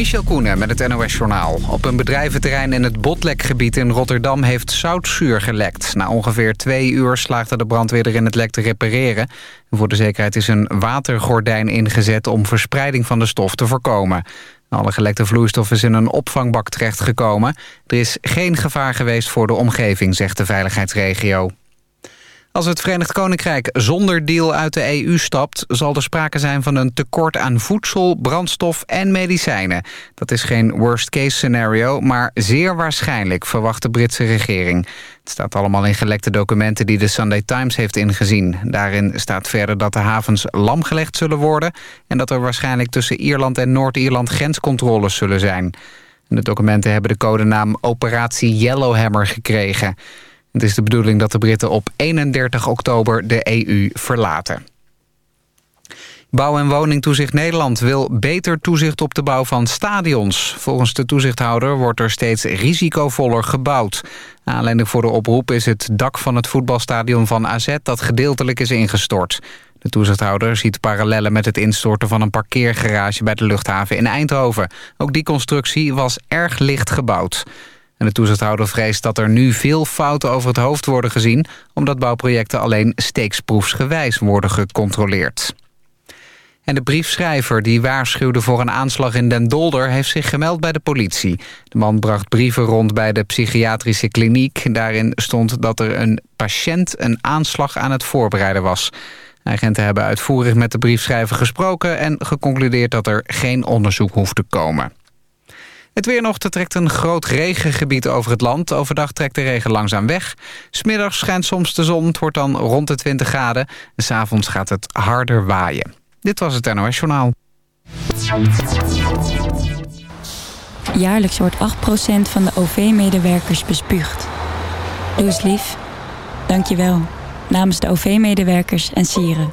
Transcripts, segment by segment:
Michel Koenen met het NOS-journaal. Op een bedrijventerrein in het Botlekgebied in Rotterdam heeft zoutzuur gelekt. Na ongeveer twee uur slaagde de brandweer erin het lek te repareren. voor de zekerheid is een watergordijn ingezet om verspreiding van de stof te voorkomen. Alle gelekte vloeistof is in een opvangbak terechtgekomen. Er is geen gevaar geweest voor de omgeving, zegt de veiligheidsregio. Als het Verenigd Koninkrijk zonder deal uit de EU stapt... zal er sprake zijn van een tekort aan voedsel, brandstof en medicijnen. Dat is geen worst-case scenario, maar zeer waarschijnlijk... verwacht de Britse regering. Het staat allemaal in gelekte documenten die de Sunday Times heeft ingezien. Daarin staat verder dat de havens lamgelegd zullen worden... en dat er waarschijnlijk tussen Ierland en Noord-Ierland grenscontroles zullen zijn. De documenten hebben de codenaam Operatie Yellowhammer gekregen... Het is de bedoeling dat de Britten op 31 oktober de EU verlaten. Bouw- en woningtoezicht Nederland wil beter toezicht op de bouw van stadions. Volgens de toezichthouder wordt er steeds risicovoller gebouwd. Aanleiding voor de oproep is het dak van het voetbalstadion van AZ... dat gedeeltelijk is ingestort. De toezichthouder ziet parallellen met het instorten van een parkeergarage... bij de luchthaven in Eindhoven. Ook die constructie was erg licht gebouwd. En de toezichthouder vreest dat er nu veel fouten over het hoofd worden gezien... omdat bouwprojecten alleen steeksproefsgewijs worden gecontroleerd. En de briefschrijver die waarschuwde voor een aanslag in Den Dolder... heeft zich gemeld bij de politie. De man bracht brieven rond bij de psychiatrische kliniek. Daarin stond dat er een patiënt een aanslag aan het voorbereiden was. Agenten hebben uitvoerig met de briefschrijver gesproken... en geconcludeerd dat er geen onderzoek hoeft te komen. Het weer nog, er trekt een groot regengebied over het land. Overdag trekt de regen langzaam weg. Smiddags schijnt soms de zon, het wordt dan rond de 20 graden. En s'avonds gaat het harder waaien. Dit was het NOS Journaal. Jaarlijks wordt 8% van de OV-medewerkers bespuugd. Doe eens lief. Dank je wel. Namens de OV-medewerkers en sieren.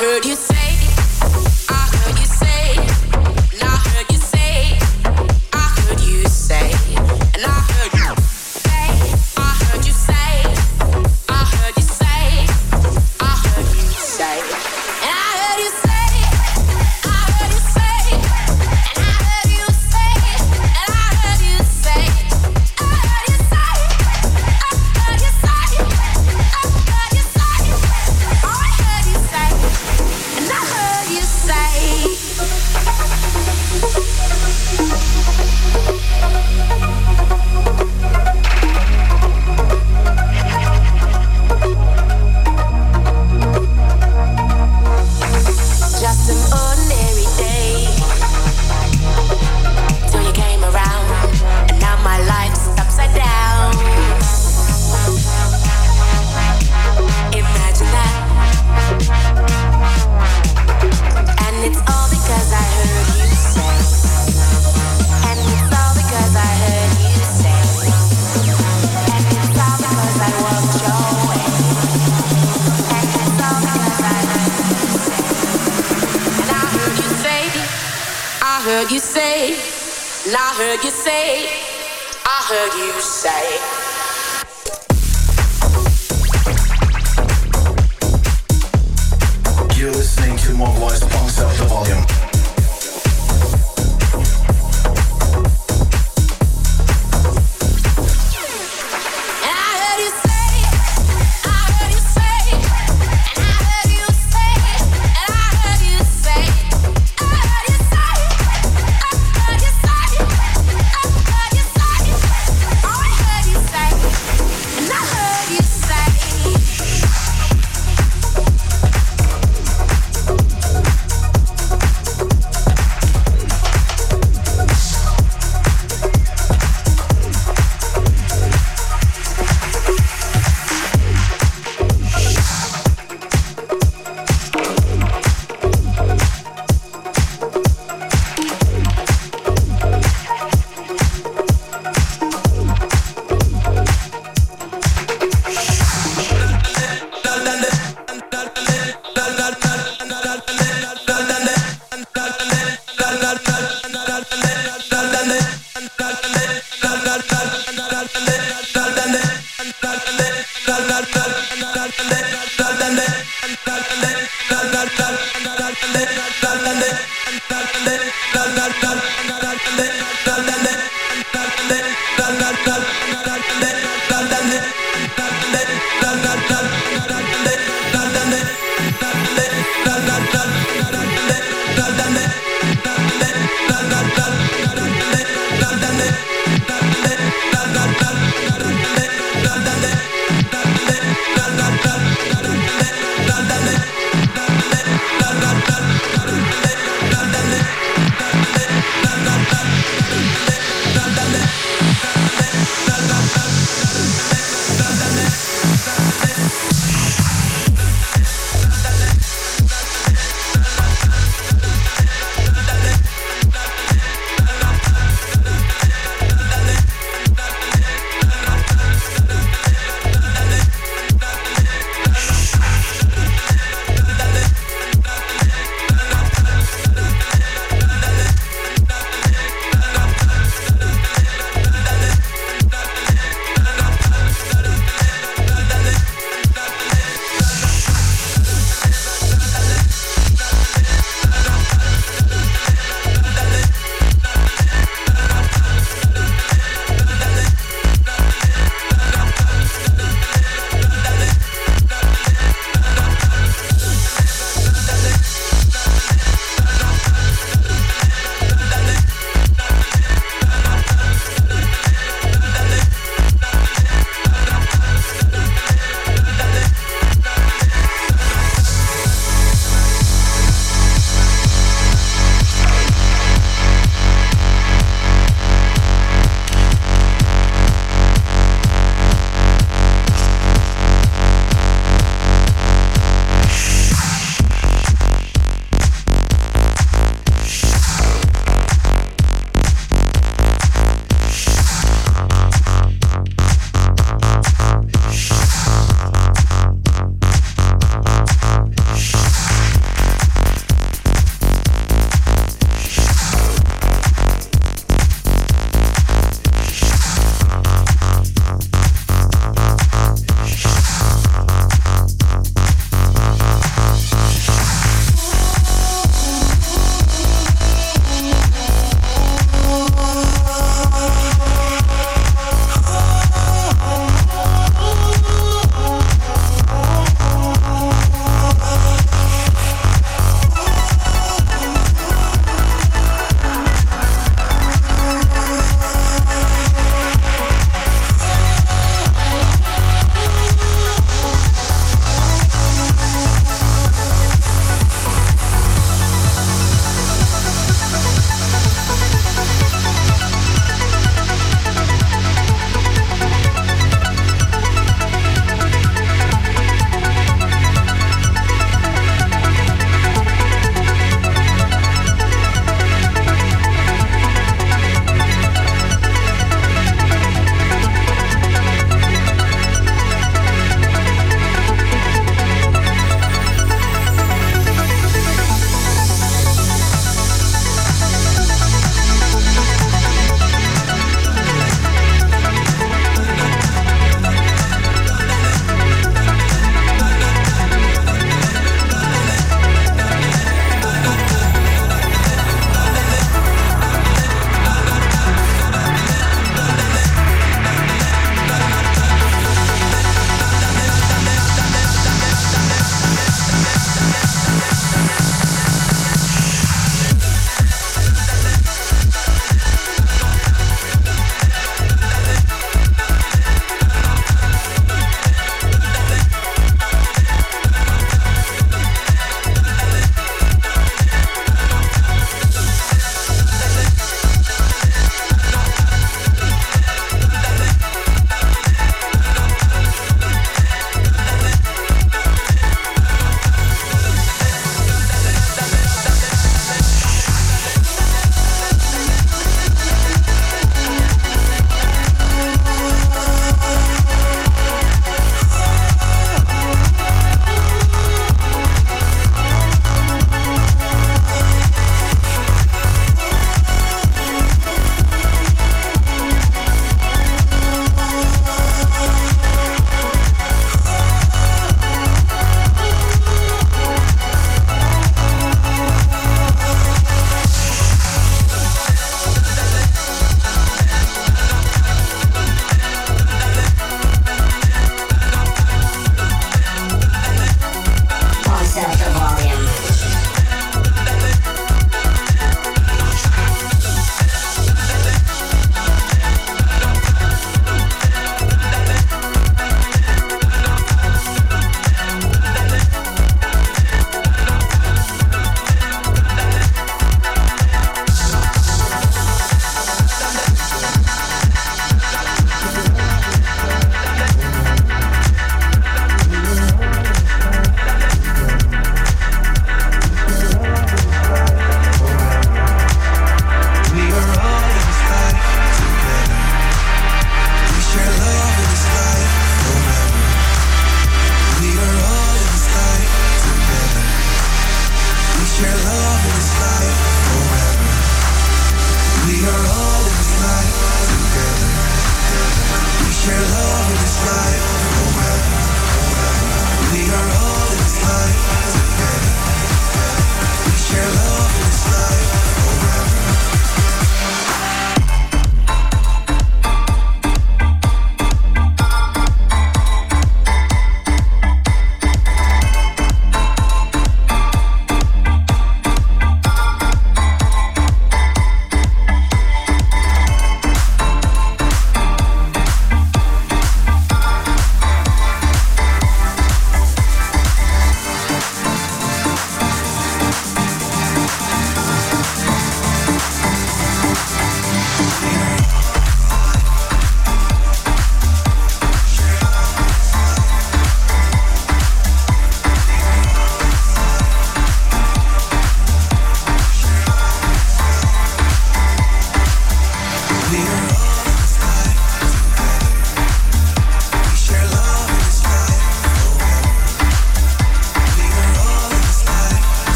heard you say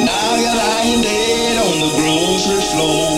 Now I got lying dead on the grocery floor.